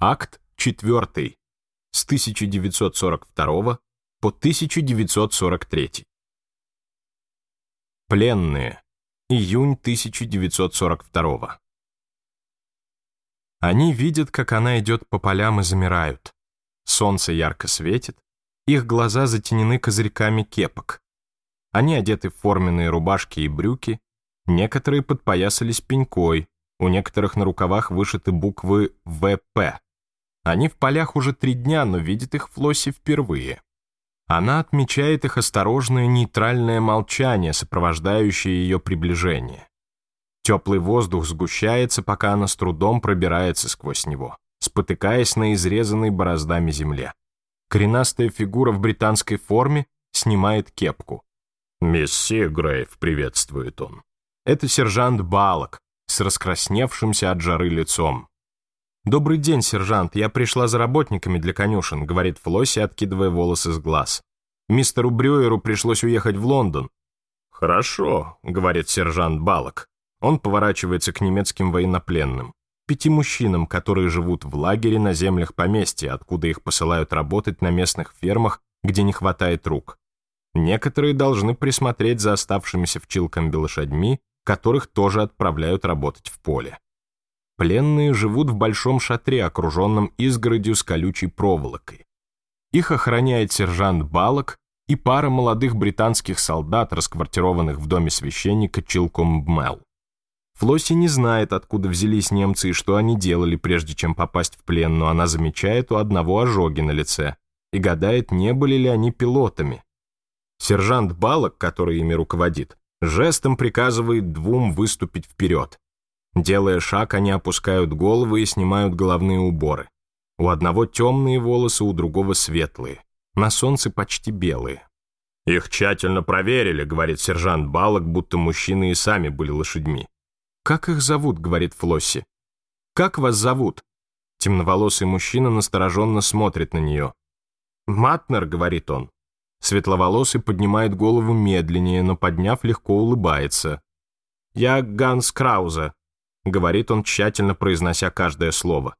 Акт 4 с 1942 по 1943. Пленные. Июнь 1942. Они видят, как она идет по полям и замирают. Солнце ярко светит, их глаза затенены козырьками кепок. Они одеты в форменные рубашки и брюки, некоторые подпоясались пенькой, у некоторых на рукавах вышиты буквы «ВП» Они в полях уже три дня, но видит их Флосси впервые. Она отмечает их осторожное нейтральное молчание, сопровождающее ее приближение. Теплый воздух сгущается, пока она с трудом пробирается сквозь него, спотыкаясь на изрезанной бороздами земле. Коренастая фигура в британской форме снимает кепку. «Мисс Сигрейв», — приветствует он. Это сержант Балок с раскрасневшимся от жары лицом. «Добрый день, сержант, я пришла за работниками для конюшен», говорит Флосси, откидывая волосы с глаз. «Мистеру Брюеру пришлось уехать в Лондон». «Хорошо», — говорит сержант Балок. Он поворачивается к немецким военнопленным. Пяти мужчинам, которые живут в лагере на землях поместья, откуда их посылают работать на местных фермах, где не хватает рук. Некоторые должны присмотреть за оставшимися в Чилкомбе лошадьми, которых тоже отправляют работать в поле. Пленные живут в большом шатре, окруженном изгородью с колючей проволокой. Их охраняет сержант Балок и пара молодых британских солдат, расквартированных в доме священника Чилкомбмел. Флосси не знает, откуда взялись немцы и что они делали, прежде чем попасть в плен, но она замечает у одного ожоги на лице и гадает, не были ли они пилотами. Сержант Балок, который ими руководит, жестом приказывает двум выступить вперед. Делая шаг, они опускают головы и снимают головные уборы. У одного темные волосы, у другого светлые. На солнце почти белые. «Их тщательно проверили», — говорит сержант Балок, будто мужчины и сами были лошадьми. «Как их зовут?» — говорит Флосси. «Как вас зовут?» Темноволосый мужчина настороженно смотрит на нее. «Матнер», — говорит он. Светловолосый поднимает голову медленнее, но, подняв, легко улыбается. «Я Ганс Крауза», — говорит он, тщательно произнося каждое слово.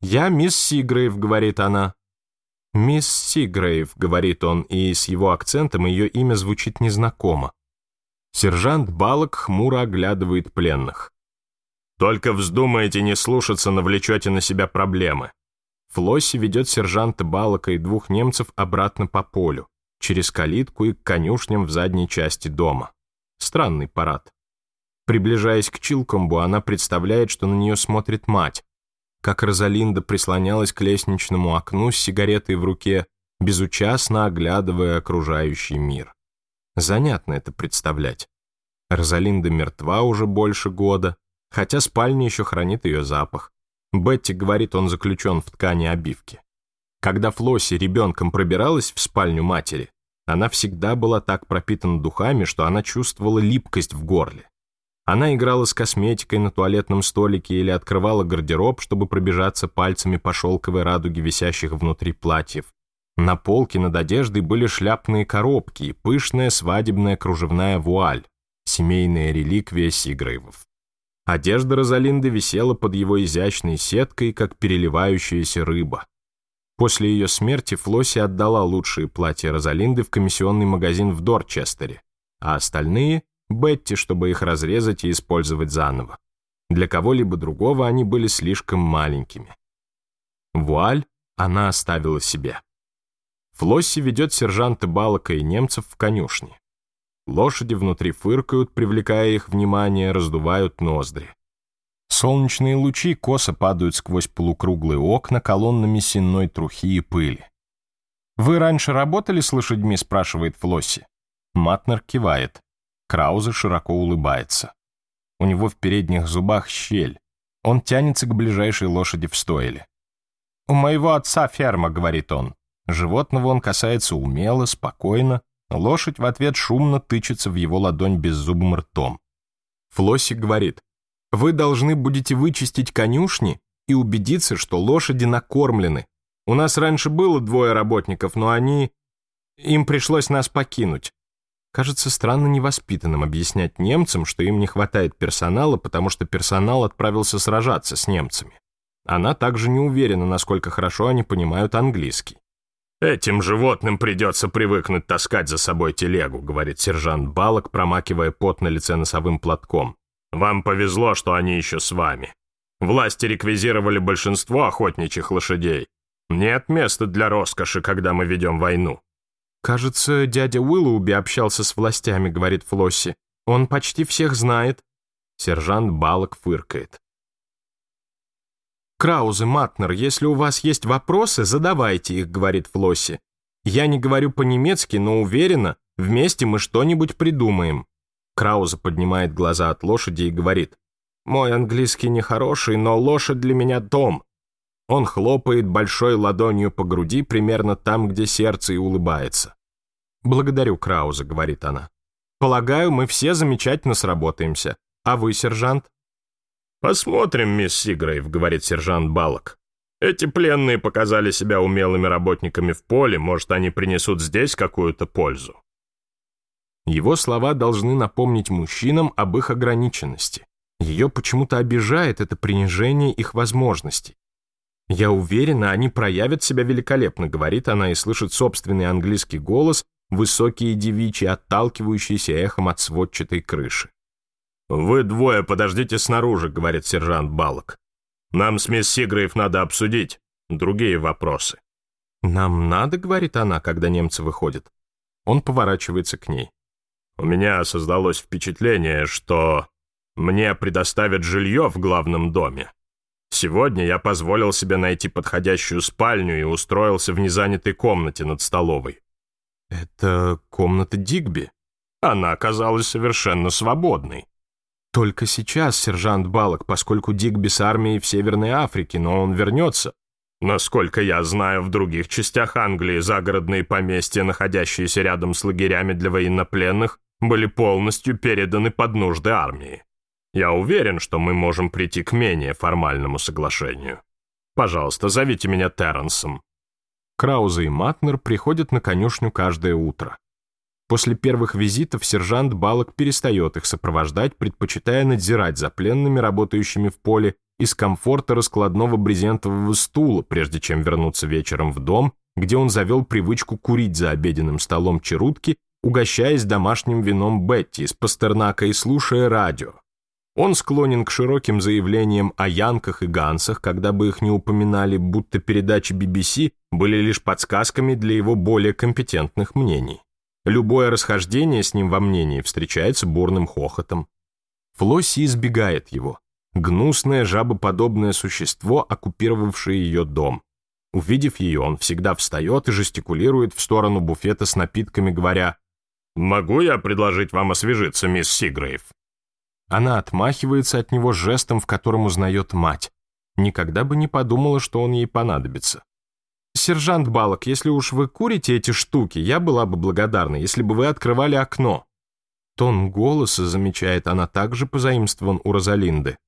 «Я мисс Сигрейв», — говорит она. «Мисс Сигрейв», — говорит он, и с его акцентом ее имя звучит незнакомо. Сержант Балок хмуро оглядывает пленных. «Только вздумайте не слушаться, навлечете на себя проблемы». Флосси ведет сержанта Балока и двух немцев обратно по полю, через калитку и к конюшням в задней части дома. Странный парад. Приближаясь к Чилкомбу, она представляет, что на нее смотрит мать, как Розалинда прислонялась к лестничному окну с сигаретой в руке, безучастно оглядывая окружающий мир. Занятно это представлять. Розалинда мертва уже больше года, хотя спальня еще хранит ее запах. Бетти говорит, он заключен в ткани обивки. Когда Флосси ребенком пробиралась в спальню матери, она всегда была так пропитана духами, что она чувствовала липкость в горле. Она играла с косметикой на туалетном столике или открывала гардероб, чтобы пробежаться пальцами по шелковой радуге висящих внутри платьев. На полке над одеждой были шляпные коробки и пышная свадебная кружевная вуаль, семейная реликвия Сигрейвов. Одежда Розалинды висела под его изящной сеткой, как переливающаяся рыба. После ее смерти Флосси отдала лучшие платья Розалинды в комиссионный магазин в Дорчестере, а остальные Бетти, чтобы их разрезать и использовать заново. Для кого-либо другого они были слишком маленькими. Вуаль она оставила себе. Флосси ведет сержанта Балака и немцев в конюшне. Лошади внутри фыркают, привлекая их внимание, раздувают ноздри. Солнечные лучи косо падают сквозь полукруглые окна колоннами сенной трухи и пыли. «Вы раньше работали с лошадьми?» — спрашивает Флосси. Матнер кивает. Крауза широко улыбается. У него в передних зубах щель. Он тянется к ближайшей лошади в стойле. «У моего отца ферма», — говорит он. Животного он касается умело, спокойно. Лошадь в ответ шумно тычется в его ладонь беззубым ртом. Флосик говорит, «Вы должны будете вычистить конюшни и убедиться, что лошади накормлены. У нас раньше было двое работников, но они... Им пришлось нас покинуть. Кажется странно невоспитанным объяснять немцам, что им не хватает персонала, потому что персонал отправился сражаться с немцами. Она также не уверена, насколько хорошо они понимают английский. «Этим животным придется привыкнуть таскать за собой телегу», говорит сержант Балок, промакивая пот на лице носовым платком. «Вам повезло, что они еще с вами. Власти реквизировали большинство охотничьих лошадей. Нет места для роскоши, когда мы ведем войну. «Кажется, дядя Уиллоуби общался с властями», — говорит Флосси. «Он почти всех знает». Сержант Балок фыркает. Краузе, Матнер, если у вас есть вопросы, задавайте их», — говорит Флосси. «Я не говорю по-немецки, но уверена, вместе мы что-нибудь придумаем». Краузе поднимает глаза от лошади и говорит. «Мой английский нехороший, но лошадь для меня дом. Он хлопает большой ладонью по груди, примерно там, где сердце, и улыбается. «Благодарю, Крауза», — говорит она. «Полагаю, мы все замечательно сработаемся. А вы, сержант?» «Посмотрим, мисс Сигрейв», — говорит сержант Балок. «Эти пленные показали себя умелыми работниками в поле, может, они принесут здесь какую-то пользу». Его слова должны напомнить мужчинам об их ограниченности. Ее почему-то обижает это принижение их возможностей. «Я уверена, они проявят себя великолепно», — говорит она и слышит собственный английский голос, высокие девичьи, отталкивающиеся эхом от сводчатой крыши. «Вы двое подождите снаружи», — говорит сержант Балок. «Нам с мисс Сигрейв надо обсудить другие вопросы». «Нам надо», — говорит она, когда немцы выходят. Он поворачивается к ней. «У меня создалось впечатление, что мне предоставят жилье в главном доме». Сегодня я позволил себе найти подходящую спальню и устроился в незанятой комнате над столовой. Это комната Дигби. Она оказалась совершенно свободной. Только сейчас сержант Балок, поскольку Дигби с армией в Северной Африке, но он вернется. Насколько я знаю, в других частях Англии загородные поместья, находящиеся рядом с лагерями для военнопленных, были полностью переданы под нужды армии. Я уверен, что мы можем прийти к менее формальному соглашению. Пожалуйста, зовите меня Терренсом». Краузе и Матнер приходят на конюшню каждое утро. После первых визитов сержант Балок перестает их сопровождать, предпочитая надзирать за пленными, работающими в поле, из комфорта раскладного брезентового стула, прежде чем вернуться вечером в дом, где он завел привычку курить за обеденным столом черутки, угощаясь домашним вином Бетти из Пастернака и слушая радио, он склонен к широким заявлениям о янках и гансах, когда бы их не упоминали, будто передачи BBC были лишь подсказками для его более компетентных мнений. Любое расхождение с ним во мнении встречается бурным хохотом. Флосси избегает его. Гнусное жабоподобное существо, оккупировавшее ее дом. Увидев ее, он всегда встает и жестикулирует в сторону буфета с напитками, говоря «Могу я предложить вам освежиться, мисс Сигрейв?» Она отмахивается от него жестом, в котором узнает мать. Никогда бы не подумала, что он ей понадобится. «Сержант Балок, если уж вы курите эти штуки, я была бы благодарна, если бы вы открывали окно». Тон голоса, замечает она, также позаимствован у Розалинды.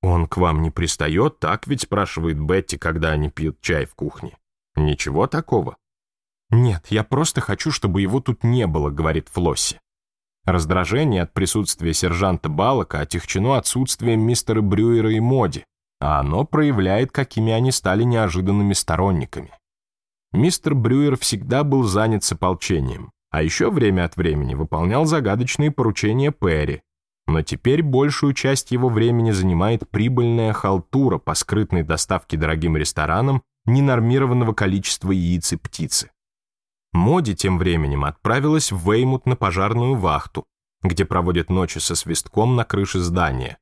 «Он к вам не пристает, так ведь?» спрашивает Бетти, когда они пьют чай в кухне. «Ничего такого». «Нет, я просто хочу, чтобы его тут не было», — говорит Флосси. Раздражение от присутствия сержанта Балака а отягчено отсутствием мистера Брюера и Моди, а оно проявляет, какими они стали неожиданными сторонниками. Мистер Брюер всегда был занят сополчением, а еще время от времени выполнял загадочные поручения Перри, но теперь большую часть его времени занимает прибыльная халтура по скрытной доставке дорогим ресторанам ненормированного количества яиц и птицы. Моди тем временем отправилась в Веймут на пожарную вахту, где проводит ночи со свистком на крыше здания.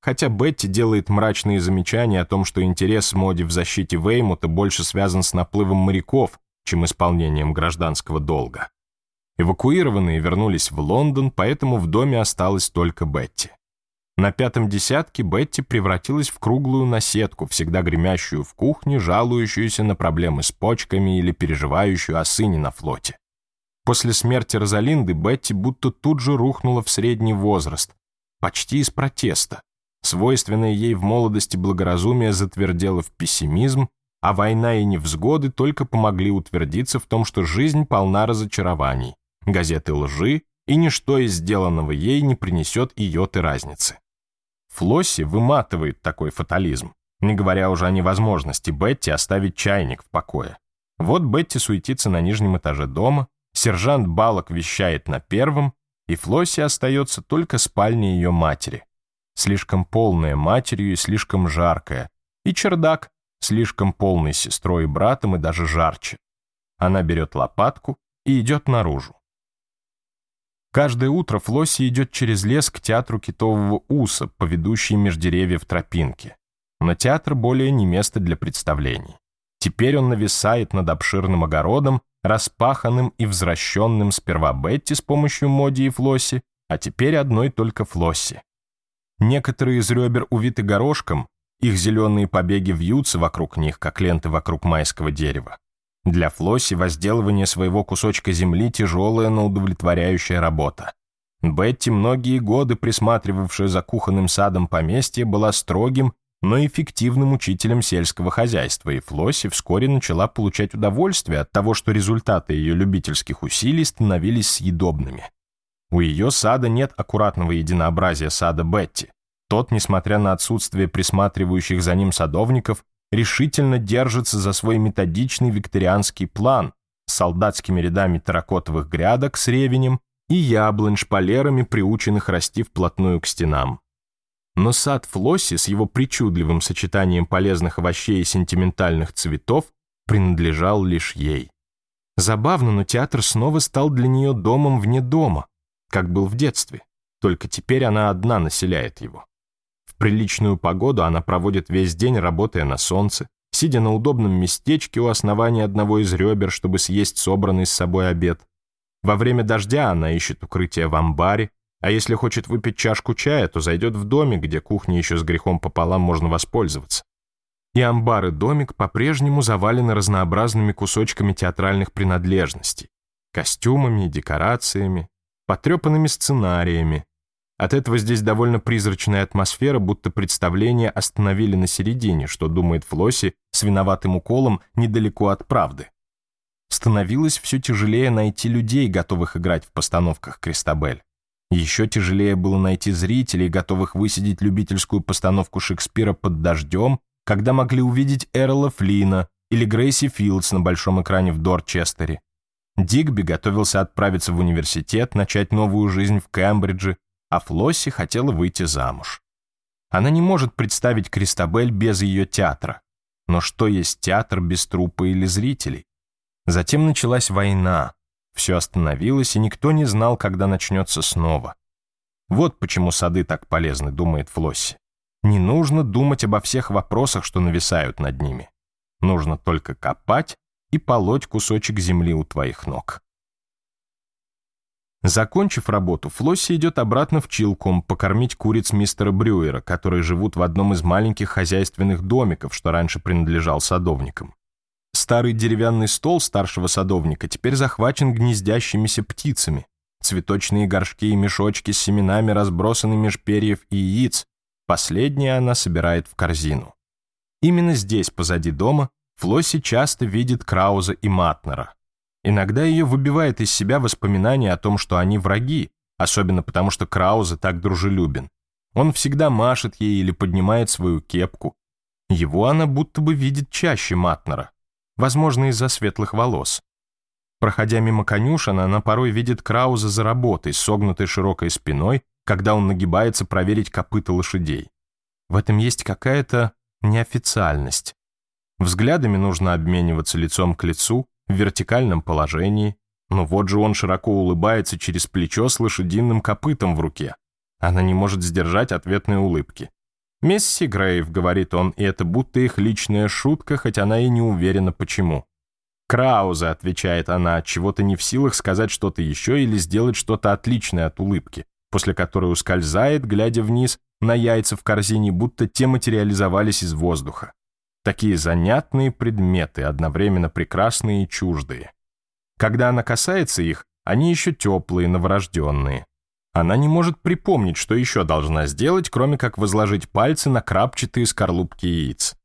Хотя Бетти делает мрачные замечания о том, что интерес Моди в защите Веймута больше связан с наплывом моряков, чем исполнением гражданского долга. Эвакуированные вернулись в Лондон, поэтому в доме осталась только Бетти. На пятом десятке Бетти превратилась в круглую наседку, всегда гремящую в кухне, жалующуюся на проблемы с почками или переживающую о сыне на флоте. После смерти Розалинды Бетти будто тут же рухнула в средний возраст, почти из протеста. Свойственное ей в молодости благоразумие затвердело в пессимизм, а война и невзгоды только помогли утвердиться в том, что жизнь полна разочарований, газеты лжи, и ничто из сделанного ей не принесет и йоты разницы. Флосси выматывает такой фатализм, не говоря уже о невозможности Бетти оставить чайник в покое. Вот Бетти суетится на нижнем этаже дома, сержант Балок вещает на первом, и Флосси остается только спальня ее матери. Слишком полная матерью и слишком жаркая. И чердак, слишком полный сестрой и братом и даже жарче. Она берет лопатку и идет наружу. Каждое утро Флосси идет через лес к театру китового уса, по ведущей меж деревьев тропинке. Но театр более не место для представлений. Теперь он нависает над обширным огородом, распаханным и взращенным сперва Бетти с помощью Моди и Флосси, а теперь одной только Флосси. Некоторые из ребер увиты горошком, их зеленые побеги вьются вокруг них, как ленты вокруг майского дерева. Для Флосси возделывание своего кусочка земли тяжелая, но удовлетворяющая работа. Бетти, многие годы присматривавшая за кухонным садом поместья, была строгим, но эффективным учителем сельского хозяйства, и Флосси вскоре начала получать удовольствие от того, что результаты ее любительских усилий становились съедобными. У ее сада нет аккуратного единообразия сада Бетти. Тот, несмотря на отсутствие присматривающих за ним садовников, решительно держится за свой методичный викторианский план с солдатскими рядами терракотовых грядок с ревенем и яблонь шпалерами, приученных расти вплотную к стенам. Но сад Флосси с его причудливым сочетанием полезных овощей и сентиментальных цветов принадлежал лишь ей. Забавно, но театр снова стал для нее домом вне дома, как был в детстве, только теперь она одна населяет его. Приличную погоду она проводит весь день, работая на солнце, сидя на удобном местечке у основания одного из ребер, чтобы съесть собранный с собой обед. Во время дождя она ищет укрытие в амбаре, а если хочет выпить чашку чая, то зайдет в домик, где кухня еще с грехом пополам можно воспользоваться. И амбар и домик по-прежнему завалены разнообразными кусочками театральных принадлежностей, костюмами декорациями, потрепанными сценариями, от этого здесь довольно призрачная атмосфера, будто представление остановили на середине, что думает Флосси с виноватым уколом недалеко от правды. Становилось все тяжелее найти людей, готовых играть в постановках Кристабель. Еще тяжелее было найти зрителей, готовых высидеть любительскую постановку Шекспира под дождем, когда могли увидеть Эрла Флина или Грейси Филдс на большом экране в Дорчестере. Дигби готовился отправиться в университет, начать новую жизнь в Кембридже, а Флосси хотела выйти замуж. Она не может представить Кристабель без ее театра. Но что есть театр без трупа или зрителей? Затем началась война. Все остановилось, и никто не знал, когда начнется снова. Вот почему сады так полезны, думает Флосси. Не нужно думать обо всех вопросах, что нависают над ними. Нужно только копать и полоть кусочек земли у твоих ног. Закончив работу, Флосси идет обратно в Чилком покормить куриц мистера Брюера, которые живут в одном из маленьких хозяйственных домиков, что раньше принадлежал садовникам. Старый деревянный стол старшего садовника теперь захвачен гнездящимися птицами. Цветочные горшки и мешочки с семенами разбросаны меж перьев и яиц. Последнее она собирает в корзину. Именно здесь, позади дома, Флосси часто видит Крауза и Матнера. Иногда ее выбивает из себя воспоминание о том, что они враги, особенно потому, что Краузе так дружелюбен. Он всегда машет ей или поднимает свою кепку. Его она будто бы видит чаще Матнера, возможно, из-за светлых волос. Проходя мимо конюшена, она порой видит Крауза за работой, согнутой широкой спиной, когда он нагибается проверить копыта лошадей. В этом есть какая-то неофициальность. Взглядами нужно обмениваться лицом к лицу, в вертикальном положении, но вот же он широко улыбается через плечо с лошадиным копытом в руке. Она не может сдержать ответной улыбки. «Месси Грейв», — говорит он, и это будто их личная шутка, хоть она и не уверена почему. «Крауза», — отвечает она, чего-то не в силах сказать что-то еще или сделать что-то отличное от улыбки, после которой ускользает, глядя вниз, на яйца в корзине, будто те материализовались из воздуха такие занятные предметы, одновременно прекрасные и чуждые. Когда она касается их, они еще теплые, новорожденные. Она не может припомнить, что еще должна сделать, кроме как возложить пальцы на крапчатые скорлупки яиц.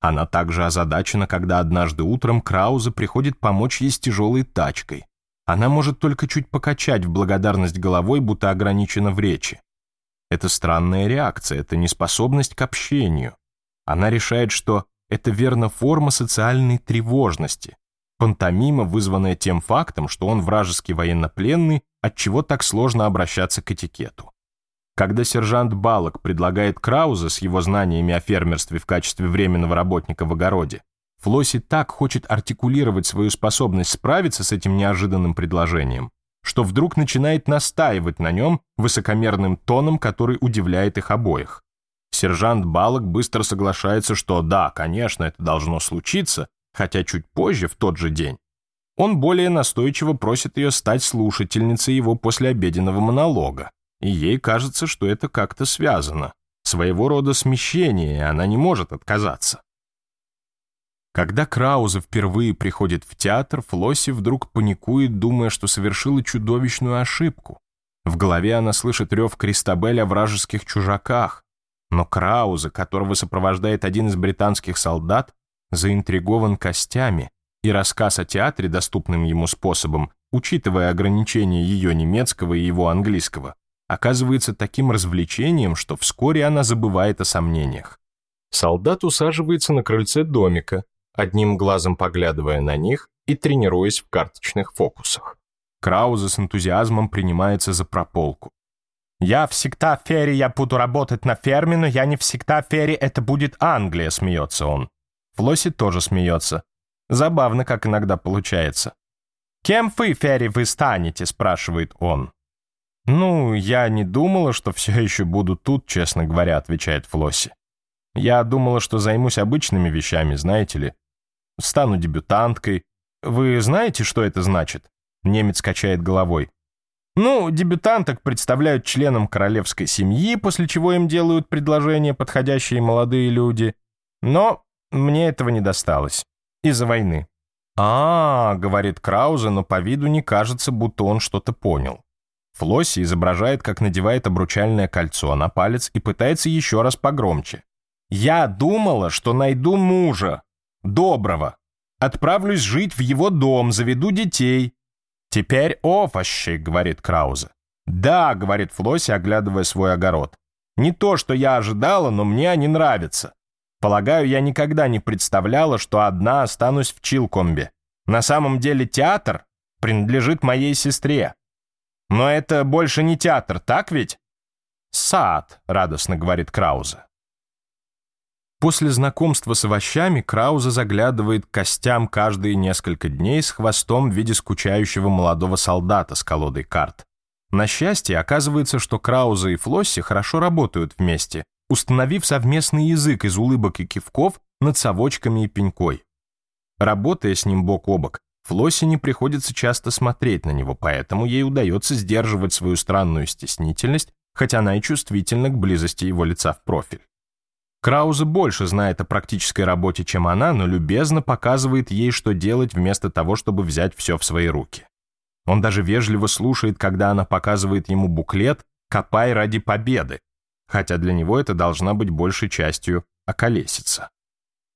Она также озадачена, когда однажды утром Крауза приходит помочь ей с тяжелой тачкой. Она может только чуть покачать в благодарность головой, будто ограничена в речи. Это странная реакция, это неспособность к общению. Она решает, что это верно форма социальной тревожности, пантомима, вызванная тем фактом, что он вражеский военнопленный, от чего так сложно обращаться к этикету. Когда сержант Балок предлагает Крауза с его знаниями о фермерстве в качестве временного работника в огороде, Флосси так хочет артикулировать свою способность справиться с этим неожиданным предложением, что вдруг начинает настаивать на нем высокомерным тоном, который удивляет их обоих. Сержант Балок быстро соглашается, что да, конечно, это должно случиться, хотя чуть позже, в тот же день. Он более настойчиво просит ее стать слушательницей его послеобеденного монолога, и ей кажется, что это как-то связано. Своего рода смещение, и она не может отказаться. Когда Крауза впервые приходит в театр, Флосси вдруг паникует, думая, что совершила чудовищную ошибку. В голове она слышит рев Кристабеля о вражеских чужаках, но Крауза, которого сопровождает один из британских солдат, заинтригован костями, и рассказ о театре доступным ему способом, учитывая ограничения ее немецкого и его английского, оказывается таким развлечением, что вскоре она забывает о сомнениях. Солдат усаживается на крыльце домика, одним глазом поглядывая на них и тренируясь в карточных фокусах. Крауза с энтузиазмом принимается за прополку. Я всегда в фере, я буду работать на ферме, но я не всегда в фере, это будет Англия, смеется он. Флосси тоже смеется. Забавно, как иногда получается. «Кем вы, Ферри, вы станете?» — спрашивает он. «Ну, я не думала, что все еще буду тут, честно говоря», — отвечает Флосси. «Я думала, что займусь обычными вещами, знаете ли. Стану дебютанткой. Вы знаете, что это значит?» Немец качает головой. Ну, дебютанток представляют членам королевской семьи, после чего им делают предложения подходящие молодые люди. Но мне этого не досталось. Из-за войны. а, -а, -а говорит Краузе, но по виду не кажется, будто он что-то понял. Флосси изображает, как надевает обручальное кольцо на палец и пытается еще раз погромче. «Я думала, что найду мужа. Доброго. Отправлюсь жить в его дом, заведу детей. «Теперь овощи», — говорит Краузе. «Да», — говорит Флосси, оглядывая свой огород. «Не то, что я ожидала, но мне они нравятся. Полагаю, я никогда не представляла, что одна останусь в Чилкомбе. На самом деле театр принадлежит моей сестре. Но это больше не театр, так ведь?» «Сад», — радостно говорит Краузе. После знакомства с овощами Крауза заглядывает к костям каждые несколько дней с хвостом в виде скучающего молодого солдата с колодой карт. На счастье, оказывается, что Крауза и Флосси хорошо работают вместе, установив совместный язык из улыбок и кивков над совочками и пенькой. Работая с ним бок о бок, Флосси не приходится часто смотреть на него, поэтому ей удается сдерживать свою странную стеснительность, хотя она и чувствительна к близости его лица в профиль. Крауза больше знает о практической работе, чем она, но любезно показывает ей, что делать, вместо того, чтобы взять все в свои руки. Он даже вежливо слушает, когда она показывает ему буклет «Копай ради победы», хотя для него это должна быть большей частью околесица.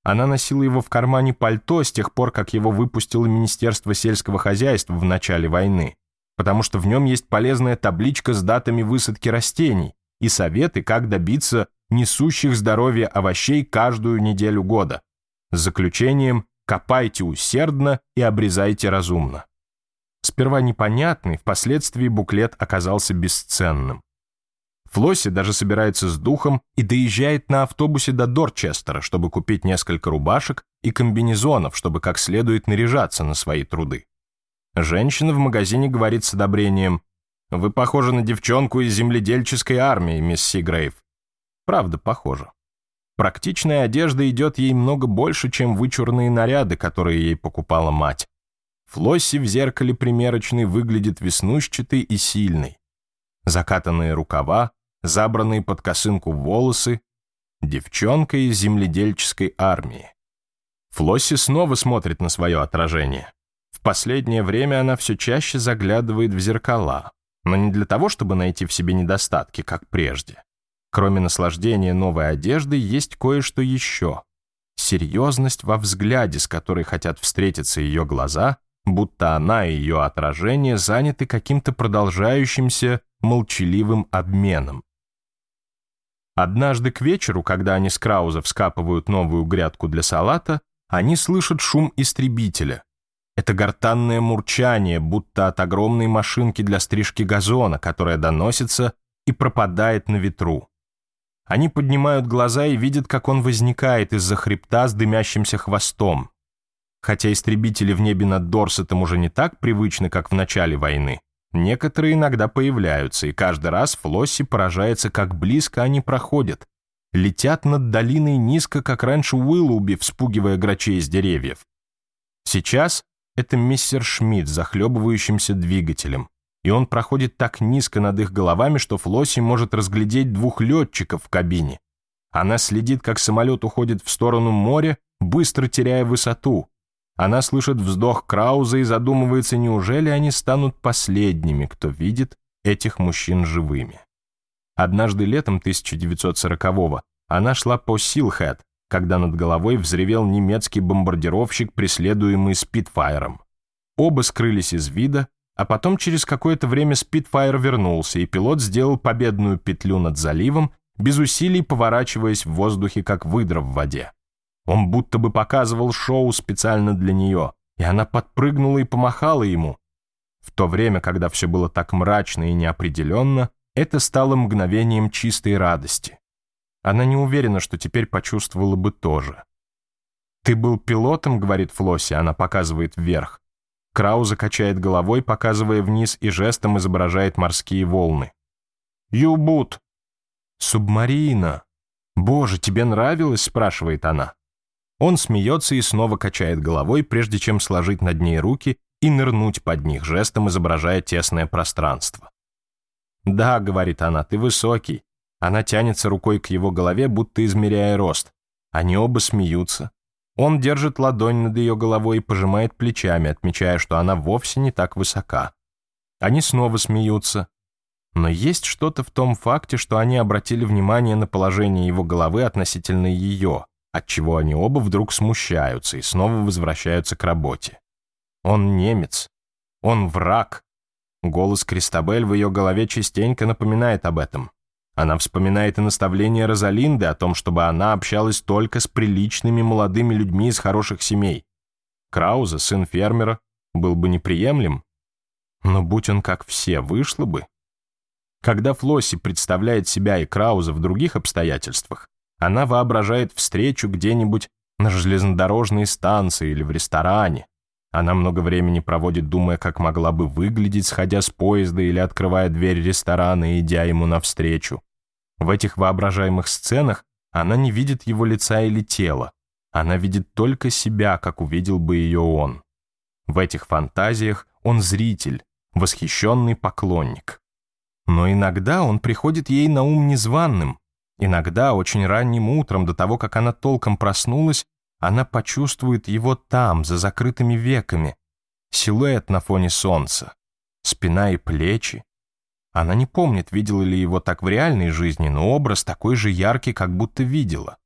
Она носила его в кармане пальто с тех пор, как его выпустило Министерство сельского хозяйства в начале войны, потому что в нем есть полезная табличка с датами высадки растений и советы, как добиться несущих здоровье овощей каждую неделю года. Заключением «копайте усердно и обрезайте разумно». Сперва непонятный, впоследствии буклет оказался бесценным. Флосси даже собирается с духом и доезжает на автобусе до Дорчестера, чтобы купить несколько рубашек и комбинезонов, чтобы как следует наряжаться на свои труды. Женщина в магазине говорит с одобрением «Вы похожи на девчонку из земледельческой армии, мисс Сигрейв правда похожа. Практичная одежда идет ей много больше, чем вычурные наряды, которые ей покупала мать. Флосси в зеркале примерочной выглядит веснущатой и сильной. Закатанные рукава, забранные под косынку волосы, девчонка из земледельческой армии. Флосси снова смотрит на свое отражение. В последнее время она все чаще заглядывает в зеркала, но не для того, чтобы найти в себе недостатки, как прежде, Кроме наслаждения новой одежды, есть кое-что еще. Серьезность во взгляде, с которой хотят встретиться ее глаза, будто она и ее отражение заняты каким-то продолжающимся молчаливым обменом. Однажды к вечеру, когда они с Крауза вскапывают новую грядку для салата, они слышат шум истребителя. Это гортанное мурчание, будто от огромной машинки для стрижки газона, которая доносится и пропадает на ветру. Они поднимают глаза и видят, как он возникает из-за хребта с дымящимся хвостом. Хотя истребители в небе над Дорсетом уже не так привычны, как в начале войны, некоторые иногда появляются, и каждый раз Флосси поражается, как близко они проходят. Летят над долиной низко, как раньше Уиллуби, вспугивая грачей из деревьев. Сейчас это мистер Шмидт захлебывающимся двигателем и он проходит так низко над их головами, что Флосси может разглядеть двух летчиков в кабине. Она следит, как самолет уходит в сторону моря, быстро теряя высоту. Она слышит вздох Крауза и задумывается, неужели они станут последними, кто видит этих мужчин живыми. Однажды летом 1940-го она шла по Силхэт, когда над головой взревел немецкий бомбардировщик, преследуемый Спитфайром. Оба скрылись из вида, а потом через какое-то время Спитфайр вернулся, и пилот сделал победную петлю над заливом, без усилий поворачиваясь в воздухе, как выдра в воде. Он будто бы показывал шоу специально для нее, и она подпрыгнула и помахала ему. В то время, когда все было так мрачно и неопределенно, это стало мгновением чистой радости. Она не уверена, что теперь почувствовала бы тоже. «Ты был пилотом», — говорит Флосси, она показывает вверх. Крауза качает головой, показывая вниз и жестом изображает морские волны. «Юбут!» «Субмарина!» «Боже, тебе нравилось?» — спрашивает она. Он смеется и снова качает головой, прежде чем сложить над ней руки и нырнуть под них, жестом изображая тесное пространство. «Да», — говорит она, — «ты высокий». Она тянется рукой к его голове, будто измеряя рост. Они оба смеются. Он держит ладонь над ее головой и пожимает плечами, отмечая, что она вовсе не так высока. Они снова смеются. Но есть что-то в том факте, что они обратили внимание на положение его головы относительно ее, отчего они оба вдруг смущаются и снова возвращаются к работе. Он немец. Он враг. Голос Кристабель в ее голове частенько напоминает об этом. Она вспоминает и наставления Розалинды о том, чтобы она общалась только с приличными молодыми людьми из хороших семей. Крауза, сын фермера, был бы неприемлем, но будь он как все, вышло бы. Когда Флосси представляет себя и Крауза в других обстоятельствах, она воображает встречу где-нибудь на железнодорожной станции или в ресторане, она много времени проводит, думая, как могла бы выглядеть, сходя с поезда или открывая дверь ресторана и идя ему навстречу. В этих воображаемых сценах она не видит его лица или тела. Она видит только себя, как увидел бы ее он. В этих фантазиях он зритель, восхищенный поклонник. Но иногда он приходит ей на ум незваным. Иногда, очень ранним утром, до того, как она толком проснулась, она почувствует его там, за закрытыми веками, силуэт на фоне солнца, спина и плечи. Она не помнит, видела ли его так в реальной жизни, но образ такой же яркий, как будто видела.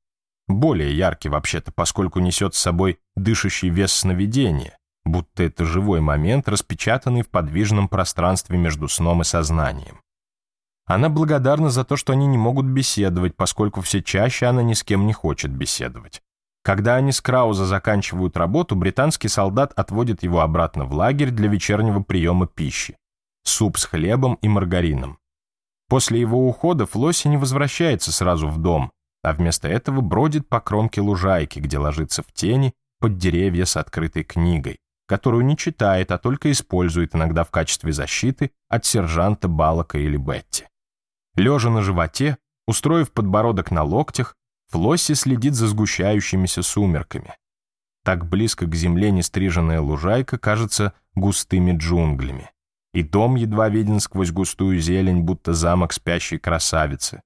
Более яркий вообще-то, поскольку несет с собой дышащий вес сновидения, будто это живой момент, распечатанный в подвижном пространстве между сном и сознанием. Она благодарна за то, что они не могут беседовать, поскольку все чаще она ни с кем не хочет беседовать. Когда они с Крауза заканчивают работу, британский солдат отводит его обратно в лагерь для вечернего приема пищи. Суп с хлебом и маргарином. После его ухода Флосси не возвращается сразу в дом, а вместо этого бродит по кромке лужайки, где ложится в тени под деревья с открытой книгой, которую не читает, а только использует иногда в качестве защиты от сержанта Балака или Бетти. Лежа на животе, устроив подбородок на локтях, Флосси следит за сгущающимися сумерками. Так близко к земле нестриженная лужайка кажется густыми джунглями. И дом едва виден сквозь густую зелень, будто замок спящей красавицы.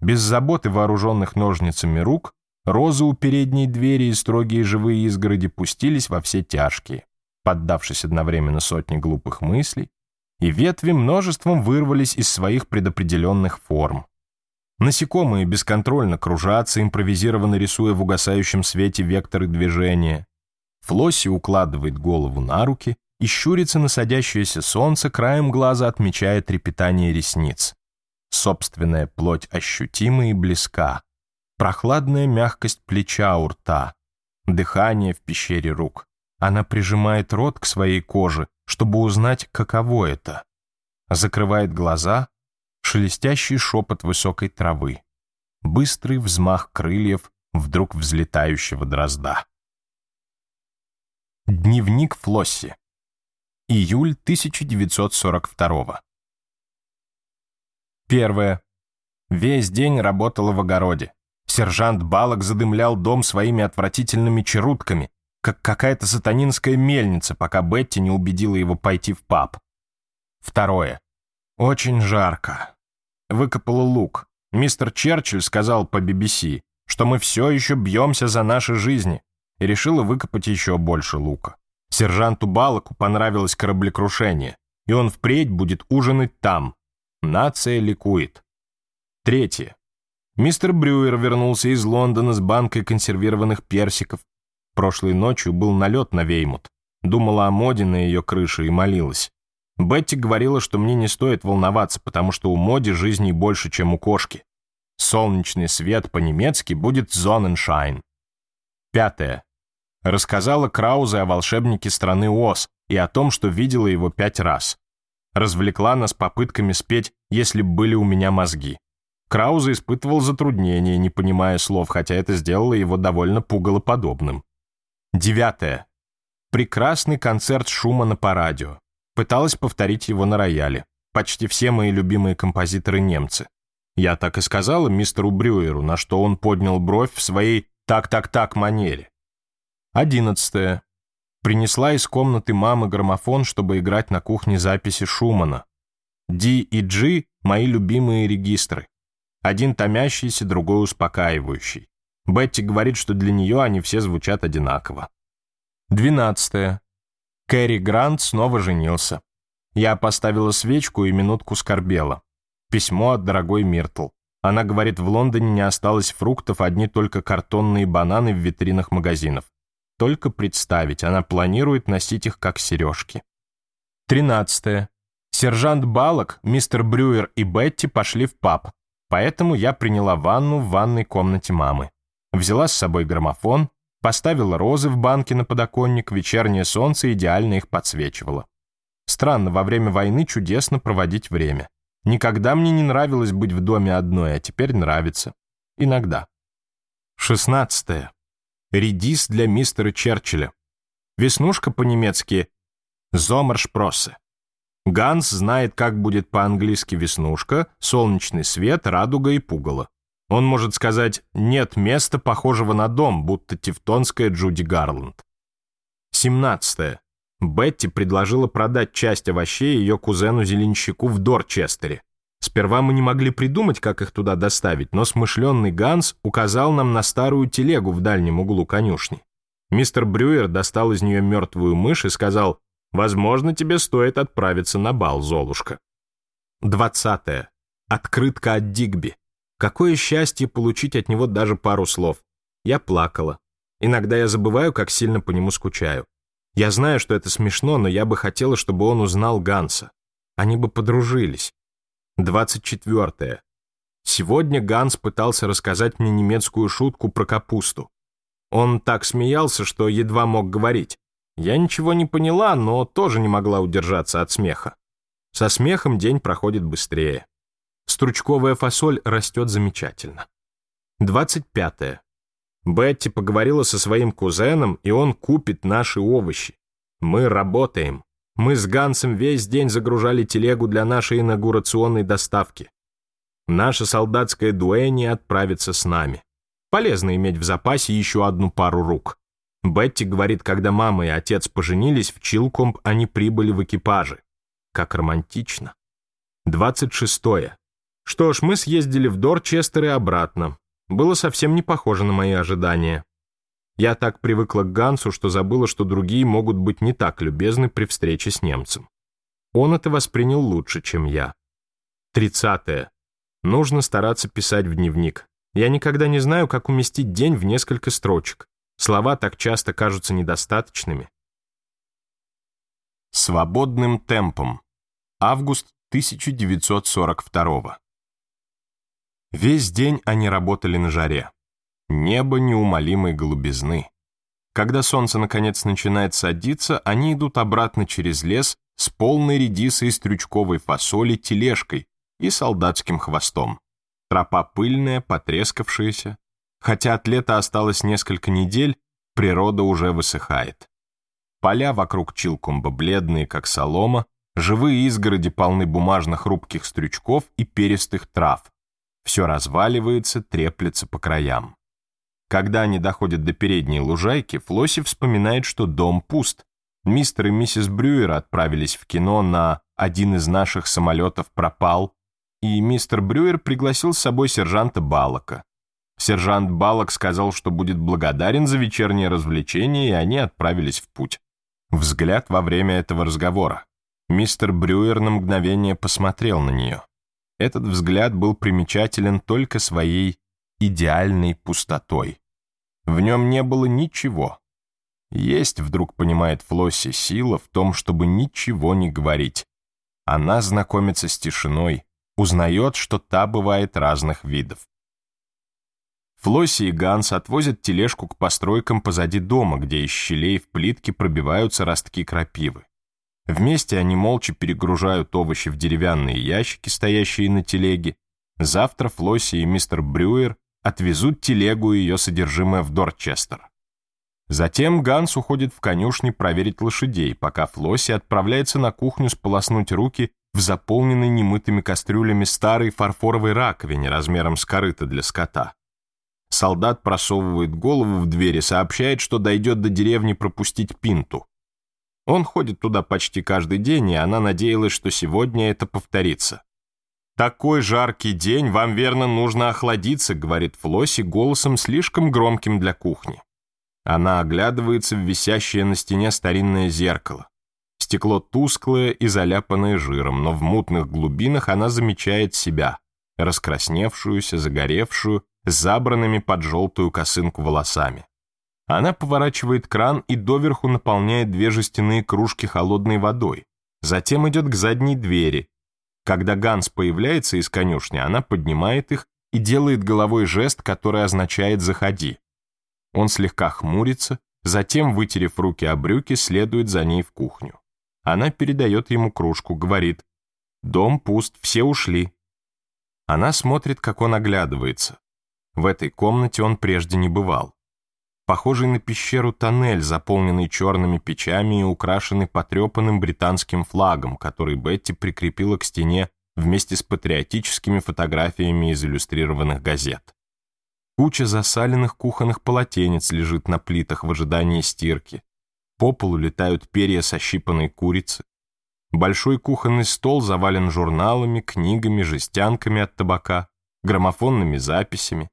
Без заботы вооруженных ножницами рук, розы у передней двери и строгие живые изгороди пустились во все тяжкие, поддавшись одновременно сотне глупых мыслей, и ветви множеством вырвались из своих предопределенных форм, Насекомые бесконтрольно кружатся, импровизированно рисуя в угасающем свете векторы движения. Флосси укладывает голову на руки и щурится на садящееся солнце, краем глаза отмечая трепетание ресниц. Собственная плоть ощутима и близка. Прохладная мягкость плеча у рта. Дыхание в пещере рук. Она прижимает рот к своей коже, чтобы узнать, каково это. Закрывает глаза — шелестящий шепот высокой травы, быстрый взмах крыльев вдруг взлетающего дрозда. Дневник Флосси. Июль 1942. Первое. Весь день работала в огороде. Сержант Балок задымлял дом своими отвратительными черутками, как какая-то сатанинская мельница, пока Бетти не убедила его пойти в паб. Второе. Очень жарко выкопала лук. Мистер Черчилль сказал по BBC, что мы все еще бьемся за наши жизни, и решила выкопать еще больше лука. Сержанту Балаку понравилось кораблекрушение, и он впредь будет ужинать там. Нация ликует. Третье. Мистер Брюер вернулся из Лондона с банкой консервированных персиков. Прошлой ночью был налет на Веймут. Думала о моде на ее крыше и молилась. Бетти говорила, что мне не стоит волноваться, потому что у моди жизни больше, чем у кошки. Солнечный свет по-немецки будет Sonnenschein. Пятое. Рассказала Краузе о волшебнике страны Оз и о том, что видела его пять раз. Развлекла нас попытками спеть «Если б были у меня мозги». Краузе испытывал затруднения, не понимая слов, хотя это сделало его довольно пугалоподобным. Девятое. Прекрасный концерт Шумана по радио. Пыталась повторить его на рояле. Почти все мои любимые композиторы немцы. Я так и сказала мистеру Брюеру, на что он поднял бровь в своей «так-так-так» манере. Одиннадцатое. Принесла из комнаты мамы граммофон, чтобы играть на кухне записи Шумана. D и G — мои любимые регистры. Один томящийся, другой успокаивающий. Бетти говорит, что для нее они все звучат одинаково. Двенадцатое. Кэрри Грант снова женился. Я поставила свечку и минутку скорбела. Письмо от дорогой Миртл. Она говорит, в Лондоне не осталось фруктов, одни только картонные бананы в витринах магазинов. Только представить, она планирует носить их как сережки. 13. Сержант Балок, мистер Брюер и Бетти пошли в паб, поэтому я приняла ванну в ванной комнате мамы. Взяла с собой граммофон, поставила розы в банке на подоконник, вечернее солнце идеально их подсвечивало. Странно, во время войны чудесно проводить время. Никогда мне не нравилось быть в доме одной, а теперь нравится. Иногда. 16. Редис для мистера Черчилля. Веснушка по-немецки «зомершпросы». Ганс знает, как будет по-английски веснушка, солнечный свет, радуга и пугало. Он может сказать «нет места, похожего на дом», будто тевтонская Джуди Гарланд. 17. Бетти предложила продать часть овощей ее кузену-зеленщику в Дорчестере. Сперва мы не могли придумать, как их туда доставить, но смышленный Ганс указал нам на старую телегу в дальнем углу конюшни. Мистер Брюер достал из нее мертвую мышь и сказал, «Возможно, тебе стоит отправиться на бал, Золушка». 20. Открытка от Дигби. Какое счастье получить от него даже пару слов. Я плакала. Иногда я забываю, как сильно по нему скучаю. Я знаю, что это смешно, но я бы хотела, чтобы он узнал Ганса. Они бы подружились. 24. Сегодня Ганс пытался рассказать мне немецкую шутку про капусту. Он так смеялся, что едва мог говорить. Я ничего не поняла, но тоже не могла удержаться от смеха. Со смехом день проходит быстрее. Стручковая фасоль растет замечательно. 25. -е. Бетти поговорила со своим кузеном, и он купит наши овощи. Мы работаем. Мы с Гансом весь день загружали телегу для нашей инаугурационной доставки. Наша солдатская дуэни отправится с нами. Полезно иметь в запасе еще одну пару рук. Бетти говорит, когда мама и отец поженились, в Чилкомб они прибыли в экипаже. Как романтично. 26. -е. Что ж, мы съездили в Дорчестер и обратно. Было совсем не похоже на мои ожидания. Я так привыкла к Гансу, что забыла, что другие могут быть не так любезны при встрече с немцем. Он это воспринял лучше, чем я. Тридцатое. Нужно стараться писать в дневник. Я никогда не знаю, как уместить день в несколько строчек. Слова так часто кажутся недостаточными. Свободным темпом. Август 1942 Весь день они работали на жаре. Небо неумолимой голубизны. Когда солнце наконец начинает садиться, они идут обратно через лес с полной редисой из трючковой фасоли тележкой и солдатским хвостом. Тропа пыльная, потрескавшаяся. Хотя от лета осталось несколько недель, природа уже высыхает. Поля вокруг Чилкумба бледные, как солома, живые изгороди полны бумажно-хрупких стрючков и перистых трав все разваливается, треплется по краям. Когда они доходят до передней лужайки, Флосси вспоминает, что дом пуст. Мистер и миссис Брюер отправились в кино на «Один из наших самолетов пропал», и мистер Брюер пригласил с собой сержанта Балока. Сержант Балок сказал, что будет благодарен за вечернее развлечение, и они отправились в путь. Взгляд во время этого разговора. Мистер Брюер на мгновение посмотрел на нее. Этот взгляд был примечателен только своей идеальной пустотой. В нем не было ничего. Есть, вдруг понимает Флосси, сила в том, чтобы ничего не говорить. Она знакомится с тишиной, узнает, что та бывает разных видов. Флосси и Ганс отвозят тележку к постройкам позади дома, где из щелей в плитке пробиваются ростки крапивы. Вместе они молча перегружают овощи в деревянные ящики, стоящие на телеге. Завтра Флосси и мистер Брюер отвезут телегу и ее содержимое в Дорчестер. Затем Ганс уходит в конюшни проверить лошадей, пока Флосси отправляется на кухню сполоснуть руки в заполненной немытыми кастрюлями старой фарфоровой раковине размером с корыта для скота. Солдат просовывает голову в дверь и сообщает, что дойдет до деревни пропустить пинту. Он ходит туда почти каждый день, и она надеялась, что сегодня это повторится. «Такой жаркий день, вам верно нужно охладиться», — говорит Флосси голосом слишком громким для кухни. Она оглядывается в висящее на стене старинное зеркало. Стекло тусклое и заляпанное жиром, но в мутных глубинах она замечает себя, раскрасневшуюся, загоревшую, с забранными под желтую косынку волосами. Она поворачивает кран и доверху наполняет две жестяные кружки холодной водой. Затем идет к задней двери. Когда Ганс появляется из конюшни, она поднимает их и делает головой жест, который означает «заходи». Он слегка хмурится, затем, вытерев руки о брюки, следует за ней в кухню. Она передает ему кружку, говорит «Дом пуст, все ушли». Она смотрит, как он оглядывается. В этой комнате он прежде не бывал похожий на пещеру тоннель, заполненный черными печами и украшенный потрепанным британским флагом, который Бетти прикрепила к стене вместе с патриотическими фотографиями из иллюстрированных газет. Куча засаленных кухонных полотенец лежит на плитах в ожидании стирки. По полу летают перья сощипанной курицы. Большой кухонный стол завален журналами, книгами, жестянками от табака, граммофонными записями,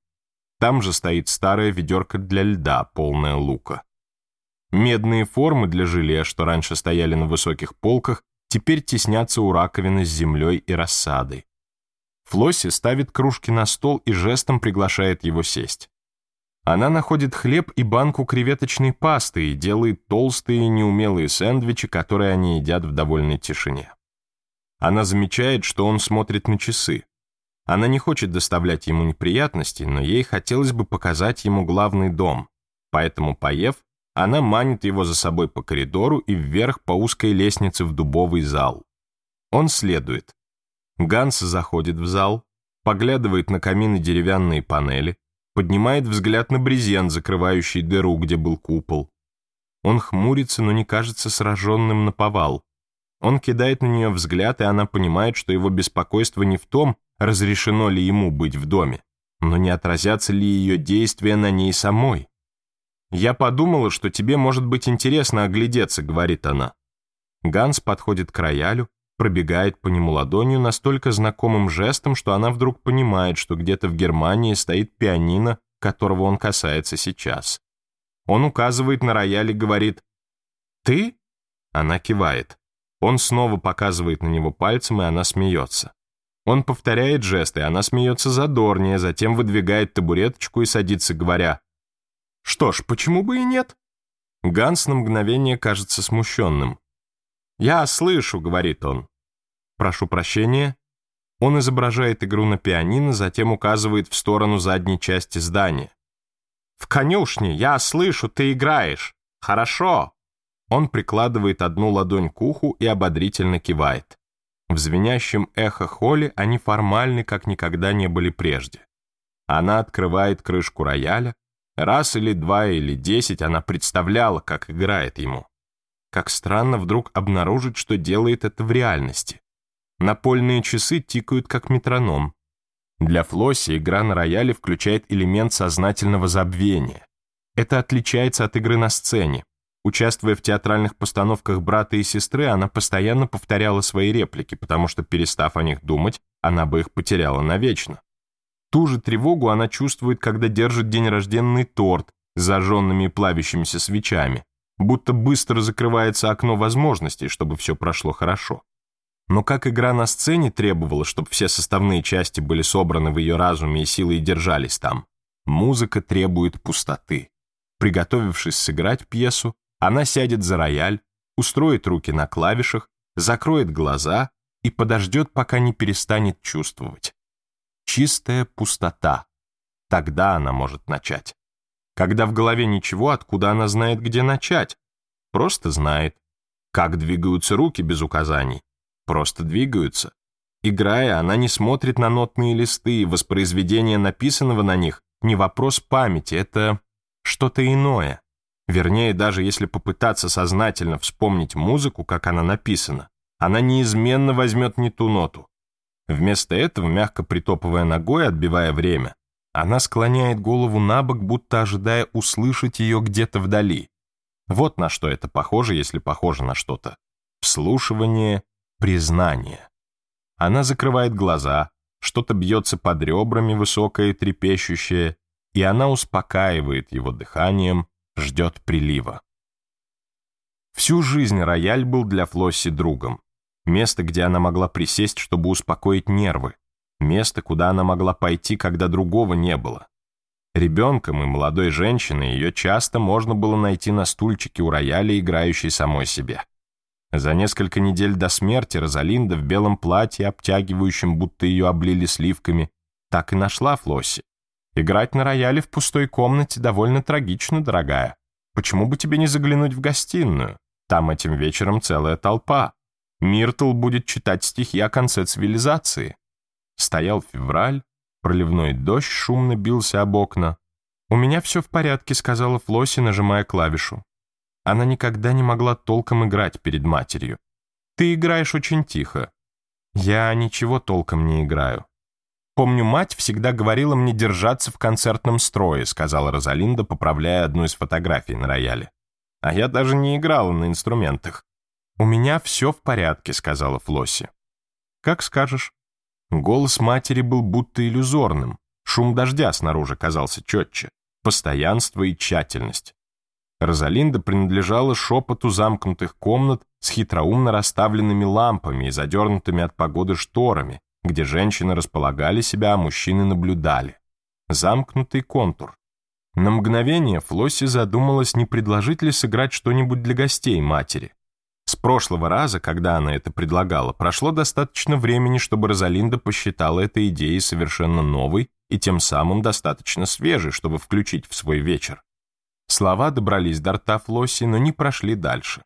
там же стоит старая ведерко для льда, полная лука. Медные формы для желе, что раньше стояли на высоких полках, теперь теснятся у раковины с землей и рассадой. Флосси ставит кружки на стол и жестом приглашает его сесть. Она находит хлеб и банку креветочной пасты и делает толстые неумелые сэндвичи, которые они едят в довольной тишине. Она замечает, что он смотрит на часы. Она не хочет доставлять ему неприятности, но ей хотелось бы показать ему главный дом. Поэтому, поев, она манит его за собой по коридору и вверх по узкой лестнице в дубовый зал. Он следует. Ганс заходит в зал, поглядывает на камины деревянные панели, поднимает взгляд на брезент, закрывающий дыру, где был купол. Он хмурится, но не кажется сраженным на повал. Он кидает на нее взгляд, и она понимает, что его беспокойство не в том, разрешено ли ему быть в доме, но не отразятся ли ее действия на ней самой. «Я подумала, что тебе может быть интересно оглядеться», — говорит она. Ганс подходит к роялю, пробегает по нему ладонью настолько знакомым жестом, что она вдруг понимает, что где-то в Германии стоит пианино, которого он касается сейчас. Он указывает на рояль и говорит «Ты?» Она кивает. Он снова показывает на него пальцем, и она смеется. Он повторяет жесты, она смеется задорнее, затем выдвигает табуреточку и садится, говоря, «Что ж, почему бы и нет?» Ганс на мгновение кажется смущенным. «Я слышу», — говорит он. «Прошу прощения». Он изображает игру на пианино, затем указывает в сторону задней части здания. «В конюшне! Я слышу, ты играешь! Хорошо!» Он прикладывает одну ладонь к уху и ободрительно кивает. В звенящем эхо холле они формальны, как никогда не были прежде. Она открывает крышку рояля. Раз или два или десять она представляла, как играет ему. Как странно вдруг обнаружить, что делает это в реальности. Напольные часы тикают, как метроном. Для Флосси игра на рояле включает элемент сознательного забвения. Это отличается от игры на сцене. Участвуя в театральных постановках брата и сестры, она постоянно повторяла свои реплики, потому что, перестав о них думать, она бы их потеряла навечно. Ту же тревогу она чувствует, когда держит день рожденный торт с зажженными и плавящимися свечами, будто быстро закрывается окно возможностей, чтобы все прошло хорошо. Но как игра на сцене требовала, чтобы все составные части были собраны в ее разуме и силой держались там, музыка требует пустоты. Приготовившись сыграть пьесу, она сядет за рояль, устроит руки на клавишах, закроет глаза и подождет, пока не перестанет чувствовать. Чистая пустота. Тогда она может начать. Когда в голове ничего, откуда она знает, где начать? Просто знает. Как двигаются руки без указаний? Просто двигаются. Играя, она не смотрит на нотные листы, воспроизведение написанного на них не вопрос памяти, это что-то иное. Вернее, даже если попытаться сознательно вспомнить музыку, как она написана, она неизменно возьмет не ту ноту. Вместо этого, мягко притопывая ногой, отбивая время, она склоняет голову на бок, будто ожидая услышать ее где-то вдали. Вот на что это похоже, если похоже на что-то. Вслушивание, признание. Она закрывает глаза, что-то бьется под ребрами высокое трепещущее, и она успокаивает его дыханием, ждет прилива. Всю жизнь рояль был для Флосси другом. Место, где она могла присесть, чтобы успокоить нервы. Место, куда она могла пойти, когда другого не было. Ребенком и молодой женщиной ее часто можно было найти на стульчике у рояля, играющей самой себе. За несколько недель до смерти Розалинда в белом платье, обтягивающем, будто ее облили сливками, так и нашла Флосси. Играть на рояле в пустой комнате довольно трагично, дорогая. Почему бы тебе не заглянуть в гостиную? Там этим вечером целая толпа. Миртл будет читать стихи о конце цивилизации. Стоял февраль, проливной дождь шумно бился об окна. «У меня все в порядке», — сказала Флосси, нажимая клавишу. Она никогда не могла толком играть перед матерью. «Ты играешь очень тихо». «Я ничего толком не играю. «Помню, мать всегда говорила мне держаться в концертном строе», сказала Розалинда, поправляя одну из фотографий на рояле. «А я даже не играла на инструментах». «У меня все в порядке», сказала Флосси. «Как скажешь». Голос матери был будто иллюзорным. Шум дождя снаружи казался четче. Постоянство и тщательность. Розалинда принадлежала шепоту замкнутых комнат с хитроумно расставленными лампами и задернутыми от погоды шторами, где женщины располагали себя, а мужчины наблюдали. Замкнутый контур. На мгновение Флосси задумалась, не предложить ли сыграть что-нибудь для гостей матери. С прошлого раза, когда она это предлагала, прошло достаточно времени, чтобы Розалинда посчитала этой идеей совершенно новой и тем самым достаточно свежей, чтобы включить в свой вечер. Слова добрались до рта Флосси, но не прошли дальше.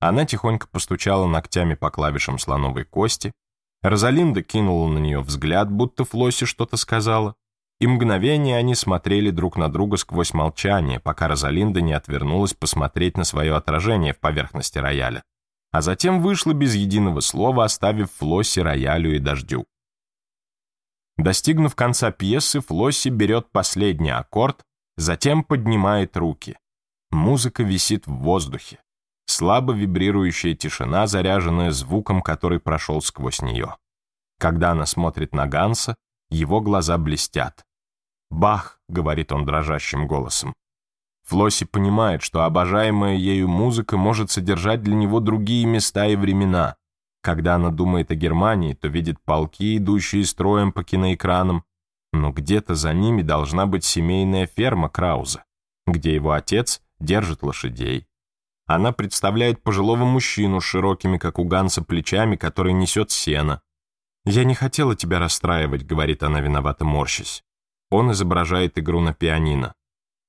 Она тихонько постучала ногтями по клавишам слоновой кости, Розалинда кинула на нее взгляд, будто Флосси что-то сказала, и мгновение они смотрели друг на друга сквозь молчание, пока Розалинда не отвернулась посмотреть на свое отражение в поверхности рояля, а затем вышла без единого слова, оставив Флосси роялю и дождю. Достигнув конца пьесы, Флосси берет последний аккорд, затем поднимает руки. Музыка висит в воздухе. Слабо вибрирующая тишина, заряженная звуком, который прошел сквозь нее. Когда она смотрит на Ганса, его глаза блестят. «Бах!» — говорит он дрожащим голосом. Флосси понимает, что обожаемая ею музыка может содержать для него другие места и времена. Когда она думает о Германии, то видит полки, идущие строем по киноэкранам, но где-то за ними должна быть семейная ферма Крауза, где его отец держит лошадей, она представляет пожилого мужчину с широкими, как у Ганса, плечами, который несет сено. «Я не хотела тебя расстраивать», — говорит она виновато морщась. Он изображает игру на пианино.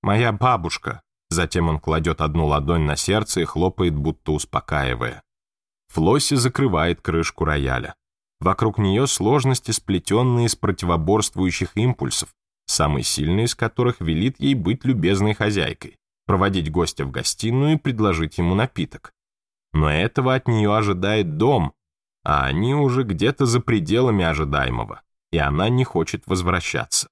«Моя бабушка». Затем он кладет одну ладонь на сердце и хлопает, будто успокаивая. Флосси закрывает крышку рояля. Вокруг нее сложности, сплетенные из противоборствующих импульсов, самый сильный из которых велит ей быть любезной хозяйкой проводить гостя в гостиную и предложить ему напиток. Но этого от нее ожидает дом, а они уже где-то за пределами ожидаемого, и она не хочет возвращаться.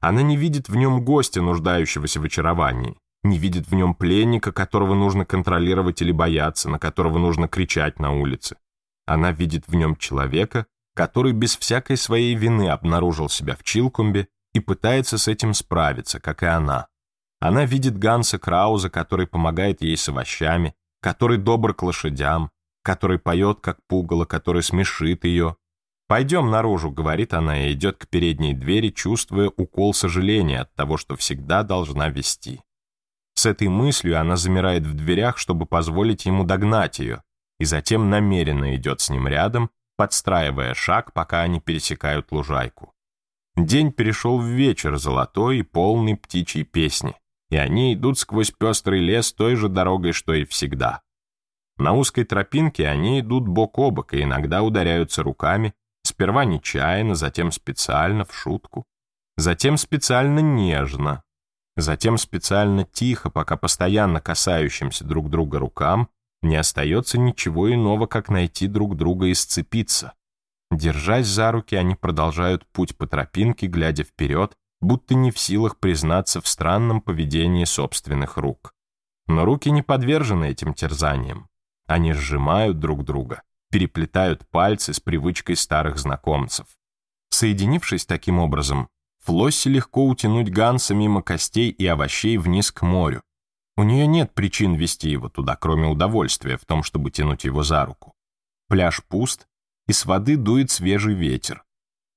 Она не видит в нем гостя, нуждающегося в очаровании, не видит в нем пленника, которого нужно контролировать или бояться, на которого нужно кричать на улице. Она видит в нем человека, который без всякой своей вины обнаружил себя в Чилкумбе и пытается с этим справиться, как и она. Она видит Ганса Крауза, который помогает ей с овощами, который добр к лошадям, который поет как пугало, который смешит ее. «Пойдем наружу», — говорит она и идет к передней двери, чувствуя укол сожаления от того, что всегда должна вести. С этой мыслью она замирает в дверях, чтобы позволить ему догнать ее, и затем намеренно идет с ним рядом, подстраивая шаг, пока они пересекают лужайку. День перешел в вечер золотой и полный птичьей песни и они идут сквозь пестрый лес той же дорогой, что и всегда. На узкой тропинке они идут бок о бок и иногда ударяются руками, сперва нечаянно, затем специально, в шутку, затем специально нежно, затем специально тихо, пока постоянно касающимся друг друга рукам не остается ничего иного, как найти друг друга и сцепиться. Держась за руки, они продолжают путь по тропинке, глядя вперед, будто не в силах признаться в странном поведении собственных рук. Но руки не подвержены этим терзаниям. Они сжимают друг друга, переплетают пальцы с привычкой старых знакомцев. Соединившись таким образом, Флоссе легко утянуть Ганса мимо костей и овощей вниз к морю. У нее нет причин вести его туда, кроме удовольствия в том, чтобы тянуть его за руку. Пляж пуст, и с воды дует свежий ветер.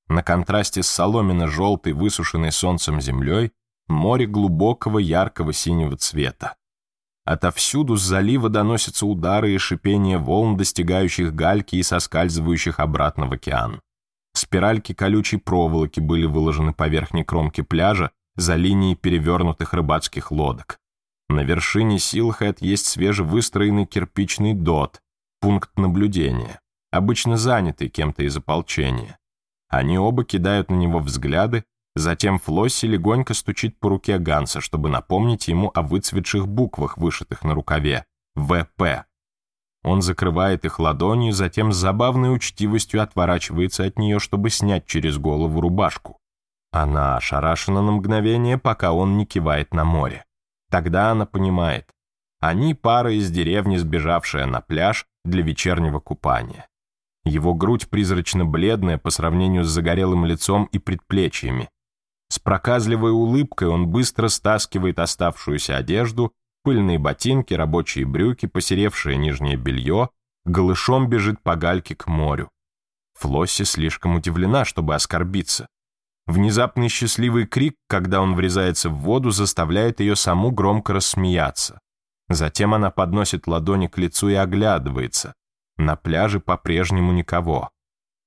На контрасте с соломенно-желтой, высушенной солнцем землей, море глубокого яркого синего цвета. Отовсюду с залива доносятся удары и шипение волн, достигающих гальки и соскальзывающих обратно в океан. Спиральки колючей проволоки были выложены по верхней кромке пляжа за линией перевернутых рыбацких лодок. На вершине Силхэт есть свежевыстроенный кирпичный дот, пункт наблюдения, обычно занятый кем-то из ополчения. Они оба кидают на него взгляды, затем Флосси легонько стучит по руке Ганса, чтобы напомнить ему о выцветших буквах, вышитых на рукаве «ВП». Он закрывает их ладонью, затем с забавной учтивостью отворачивается от нее, чтобы снять через голову рубашку. Она ошарашена на мгновение, пока он не кивает на море. Тогда она понимает. Они пара из деревни, сбежавшая на пляж для вечернего купания. Его грудь призрачно-бледная по сравнению с загорелым лицом и предплечьями. С проказливой улыбкой он быстро стаскивает оставшуюся одежду, пыльные ботинки, рабочие брюки, посеревшее нижнее белье, голышом бежит по гальке к морю. Флосси слишком удивлена, чтобы оскорбиться. Внезапный счастливый крик, когда он врезается в воду, заставляет ее саму громко рассмеяться. Затем она подносит ладони к лицу и оглядывается. На пляже по-прежнему никого.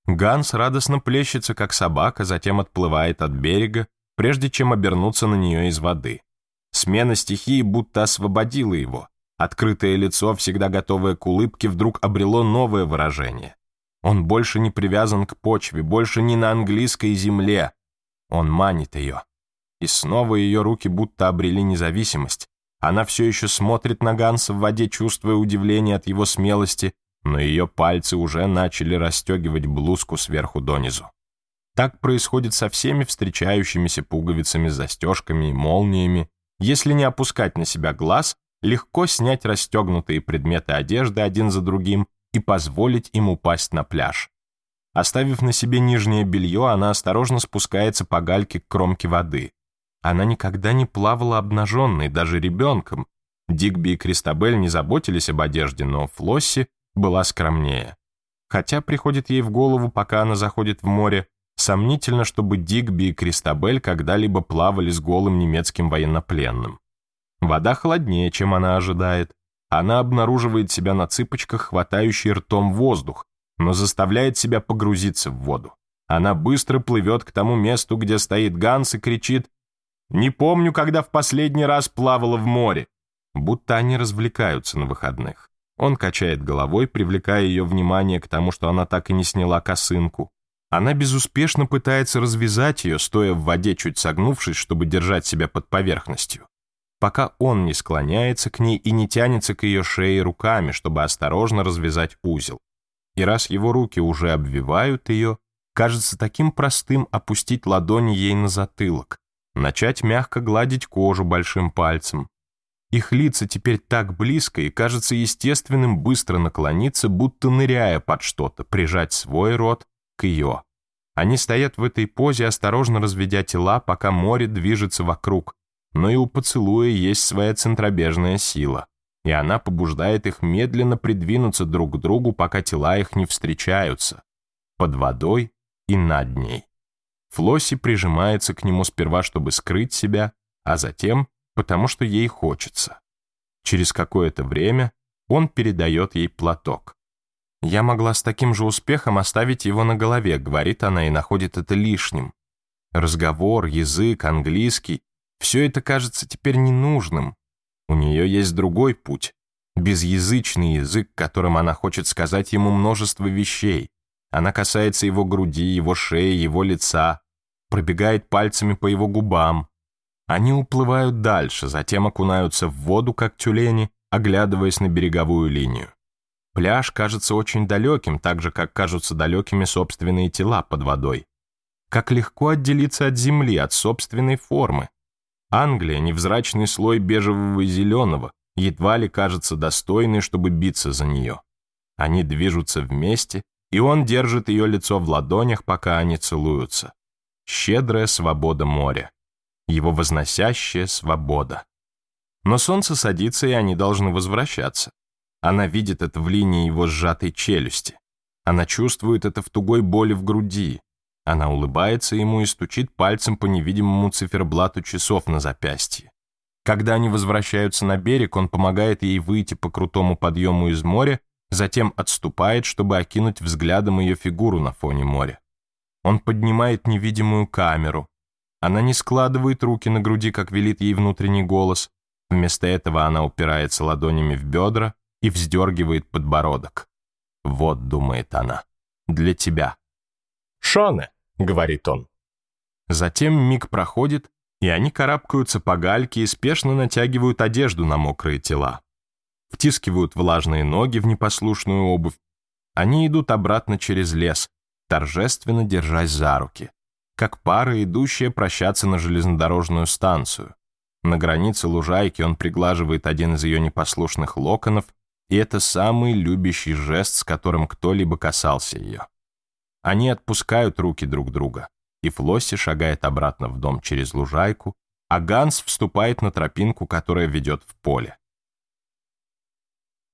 Ганс радостно плещется, как собака, затем отплывает от берега, прежде чем обернуться на нее из воды. Смена стихии будто освободила его. Открытое лицо, всегда готовое к улыбке, вдруг обрело новое выражение. Он больше не привязан к почве, больше не на английской земле. Он манит ее. И снова ее руки будто обрели независимость. Она все еще смотрит на Ганса в воде, чувствуя удивление от его смелости, ну, но ее пальцы уже начали расстегивать блузку сверху донизу. Так происходит со всеми встречающимися пуговицами, застежками и молниями. Если не опускать на себя глаз, легко снять расстегнутые предметы одежды один за другим и позволить им упасть на пляж. Оставив на себе нижнее белье, она осторожно спускается по гальке к кромке воды. Она никогда не плавала обнаженной, даже ребенком. Дигби и Кристабель не заботились об одежде, но Флосси была скромнее. Хотя приходит ей в голову, пока она заходит в море, сомнительно, чтобы Дигби и Кристабель когда-либо плавали с голым немецким военнопленным. Вода холоднее, чем она ожидает. Она обнаруживает себя на цыпочках, хватающей ртом воздух, но заставляет себя погрузиться в воду. Она быстро плывет к тому месту, где стоит Ганс и кричит «Не помню, когда в последний раз плавала в море», будто они развлекаются на выходных. Он качает головой, привлекая ее внимание к тому, что она так и не сняла косынку. Она безуспешно пытается развязать ее, стоя в воде, чуть согнувшись, чтобы держать себя под поверхностью. Пока он не склоняется к ней и не тянется к ее шее руками, чтобы осторожно развязать узел. И раз его руки уже обвивают ее, кажется таким простым опустить ладони ей на затылок, начать мягко гладить кожу большим пальцем, их лица теперь так близко и кажется естественным быстро наклониться, будто ныряя под что-то, прижать свой рот к ее. Они стоят в этой позе, осторожно разведя тела, пока море движется вокруг. Но и у поцелуя есть своя центробежная сила. И она побуждает их медленно придвинуться друг к другу, пока тела их не встречаются. Под водой и над ней. Флосси прижимается к нему сперва, чтобы скрыть себя, а затем потому что ей хочется. Через какое-то время он передает ей платок. «Я могла с таким же успехом оставить его на голове», говорит она и находит это лишним. Разговор, язык, английский — все это кажется теперь ненужным. У нее есть другой путь. Безязычный язык, которым она хочет сказать ему множество вещей. Она касается его груди, его шеи, его лица, пробегает пальцами по его губам, они уплывают дальше, затем окунаются в воду, как тюлени, оглядываясь на береговую линию. Пляж кажется очень далеким, так же, как кажутся далекими собственные тела под водой. Как легко отделиться от земли, от собственной формы. Англия — невзрачный слой бежевого и зеленого, едва ли кажется достойной, чтобы биться за нее. Они движутся вместе, и он держит ее лицо в ладонях, пока они целуются. Щедрая свобода моря его возносящая свобода. Но солнце садится, и они должны возвращаться. Она видит это в линии его сжатой челюсти. Она чувствует это в тугой боли в груди. Она улыбается ему и стучит пальцем по невидимому циферблату часов на запястье. Когда они возвращаются на берег, он помогает ей выйти по крутому подъему из моря, затем отступает, чтобы окинуть взглядом ее фигуру на фоне моря. Он поднимает невидимую камеру, она не складывает руки на груди, как велит ей внутренний голос. Вместо этого она упирается ладонями в бедра и вздергивает подбородок. «Вот», — думает она, — «для тебя». «Шоне», — говорит он. Затем миг проходит, и они карабкаются по гальке и спешно натягивают одежду на мокрые тела. Втискивают влажные ноги в непослушную обувь. Они идут обратно через лес, торжественно держась за руки как пара, идущая прощаться на железнодорожную станцию. На границе лужайки он приглаживает один из ее непослушных локонов, и это самый любящий жест, с которым кто-либо касался ее. Они отпускают руки друг друга, и Флосси шагает обратно в дом через лужайку, а Ганс вступает на тропинку, которая ведет в поле.